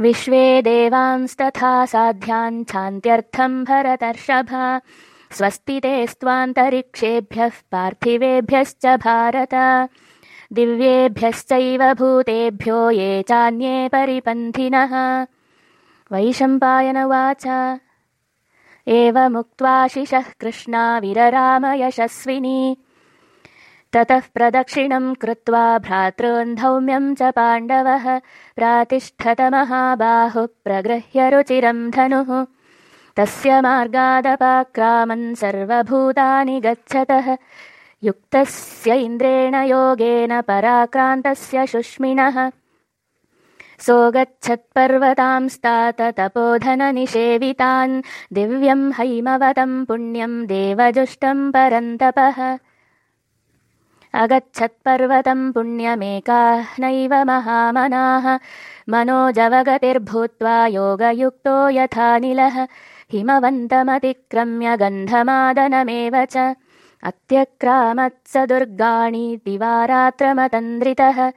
विश्वे देवांस्तथा साध्यान् भरतर्षभ। स्वस्ति ते स्त्वान्तरिक्षेभ्यः पार्थिवेभ्यश्च भारत। दिव्येभ्यश्चैव भूतेभ्यो ये चान्ये परिपन्थिनः। वैशम्पायन उवाच। एवमुक्त्वाशिषः कृष्णा विररामयशस्विनी ततः प्रदक्षिणम् कृत्वा भ्रातॄन्धौम्यम् च पाण्डवः प्रातिष्ठतमहाबाहुः प्रगृह्य रुचिरम् धनुः तस्य मार्गादपाक्रामन् सर्वभूतानि गच्छतः। युक्तस्य इन्द्रेण योगेन पराक्रान्तस्य शुष्मिणः। सोगच्छत्पर्वतांस्तात तपोधननिषेवितान्। दिव्यम् हैमवतम् पुण्यम् देवजुष्टम् परन्तपः अगच्छत्पर्वतम् पुण्यमेकाः नैव महामनाः। मनोजवगतिर्भूत्वा योगयुक्तो यथानिलः हिमवन्तमतिक्रम्य गन्धमादनमेव च। अत्यक्रामत्स दुर्गाणि दिवारात्रमतन्द्रितः